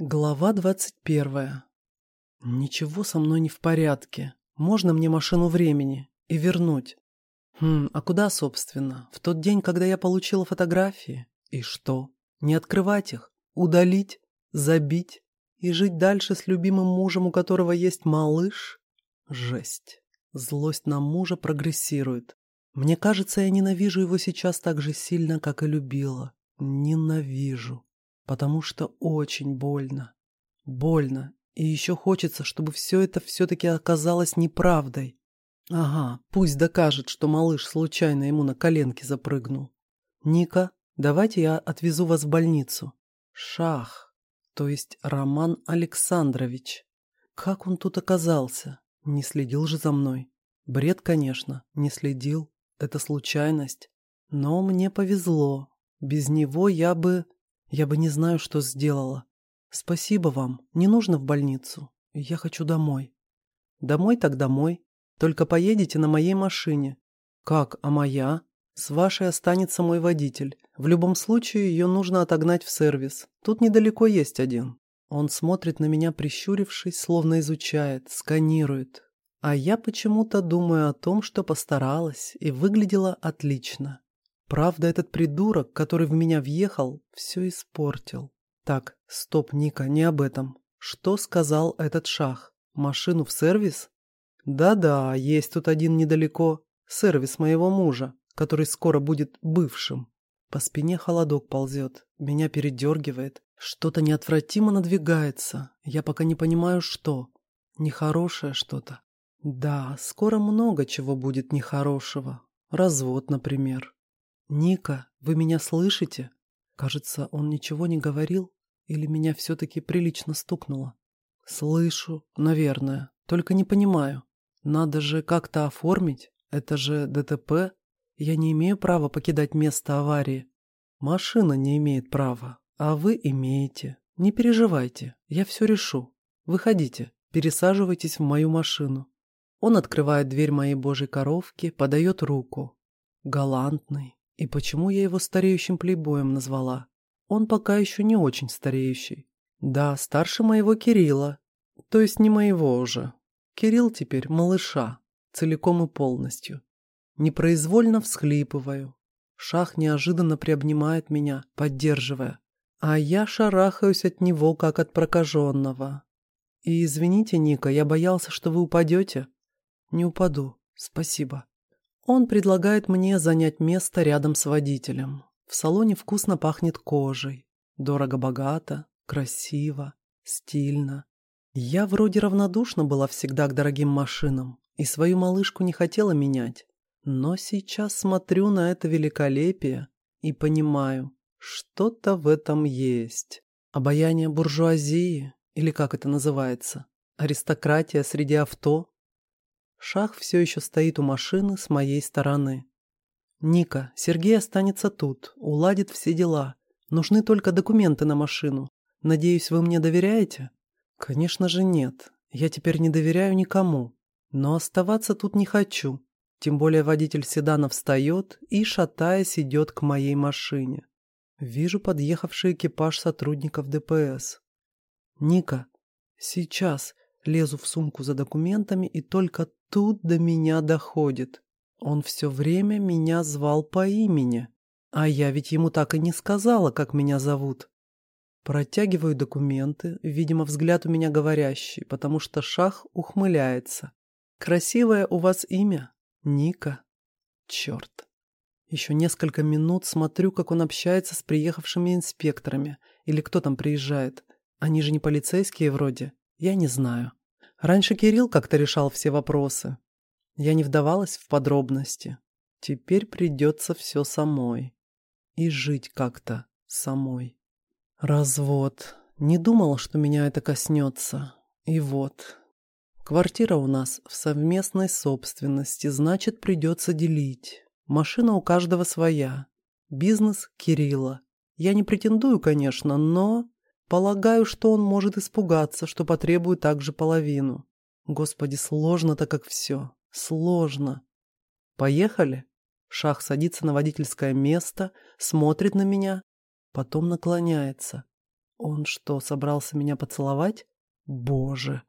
Глава двадцать первая. Ничего со мной не в порядке. Можно мне машину времени и вернуть? Хм, а куда, собственно? В тот день, когда я получила фотографии? И что? Не открывать их? Удалить? Забить? И жить дальше с любимым мужем, у которого есть малыш? Жесть. Злость на мужа прогрессирует. Мне кажется, я ненавижу его сейчас так же сильно, как и любила. Ненавижу потому что очень больно. Больно, и еще хочется, чтобы все это все-таки оказалось неправдой. Ага, пусть докажет, что малыш случайно ему на коленки запрыгнул. Ника, давайте я отвезу вас в больницу. Шах, то есть Роман Александрович. Как он тут оказался? Не следил же за мной. Бред, конечно, не следил. Это случайность. Но мне повезло. Без него я бы... Я бы не знаю, что сделала. Спасибо вам. Не нужно в больницу. Я хочу домой. Домой так домой. Только поедете на моей машине. Как, а моя? С вашей останется мой водитель. В любом случае, ее нужно отогнать в сервис. Тут недалеко есть один. Он смотрит на меня, прищурившись, словно изучает, сканирует. А я почему-то думаю о том, что постаралась и выглядела отлично. Правда, этот придурок, который в меня въехал, все испортил. Так, стоп, Ника, не об этом. Что сказал этот шах? Машину в сервис? Да-да, есть тут один недалеко. Сервис моего мужа, который скоро будет бывшим. По спине холодок ползет, меня передергивает. Что-то неотвратимо надвигается. Я пока не понимаю, что. Нехорошее что-то. Да, скоро много чего будет нехорошего. Развод, например. «Ника, вы меня слышите?» Кажется, он ничего не говорил, или меня все-таки прилично стукнуло. «Слышу, наверное, только не понимаю. Надо же как-то оформить, это же ДТП. Я не имею права покидать место аварии. Машина не имеет права, а вы имеете. Не переживайте, я все решу. Выходите, пересаживайтесь в мою машину». Он открывает дверь моей божьей коровки, подает руку. Галантный, и почему я его стареющим плейбоем назвала? Он пока еще не очень стареющий. Да, старше моего Кирилла. То есть не моего уже. Кирилл теперь малыша, целиком и полностью. Непроизвольно всхлипываю. Шах неожиданно приобнимает меня, поддерживая. А я шарахаюсь от него, как от прокаженного. И извините, Ника, я боялся, что вы упадете. Не упаду, спасибо. Он предлагает мне занять место рядом с водителем. В салоне вкусно пахнет кожей. Дорого-богато, красиво, стильно. Я вроде равнодушна была всегда к дорогим машинам и свою малышку не хотела менять. Но сейчас смотрю на это великолепие и понимаю, что-то в этом есть. Обаяние буржуазии, или как это называется, аристократия среди авто, Шах все еще стоит у машины с моей стороны. «Ника, Сергей останется тут, уладит все дела. Нужны только документы на машину. Надеюсь, вы мне доверяете?» «Конечно же нет. Я теперь не доверяю никому. Но оставаться тут не хочу. Тем более водитель седана встает и, шатаясь, идет к моей машине. Вижу подъехавший экипаж сотрудников ДПС. «Ника, сейчас. Лезу в сумку за документами, и только тут до меня доходит. Он все время меня звал по имени, а я ведь ему так и не сказала, как меня зовут. Протягиваю документы, видимо, взгляд у меня говорящий, потому что Шах ухмыляется. «Красивое у вас имя? Ника?» Черт. Еще несколько минут смотрю, как он общается с приехавшими инспекторами. Или кто там приезжает. Они же не полицейские вроде. Я не знаю. Раньше Кирилл как-то решал все вопросы. Я не вдавалась в подробности. Теперь придется все самой. И жить как-то самой. Развод. Не думала, что меня это коснется. И вот. Квартира у нас в совместной собственности, значит, придется делить. Машина у каждого своя. Бизнес Кирилла. Я не претендую, конечно, но... Полагаю, что он может испугаться, что потребует также половину. Господи, сложно-то как все. Сложно. Поехали? Шах садится на водительское место, смотрит на меня, потом наклоняется. Он что, собрался меня поцеловать? Боже.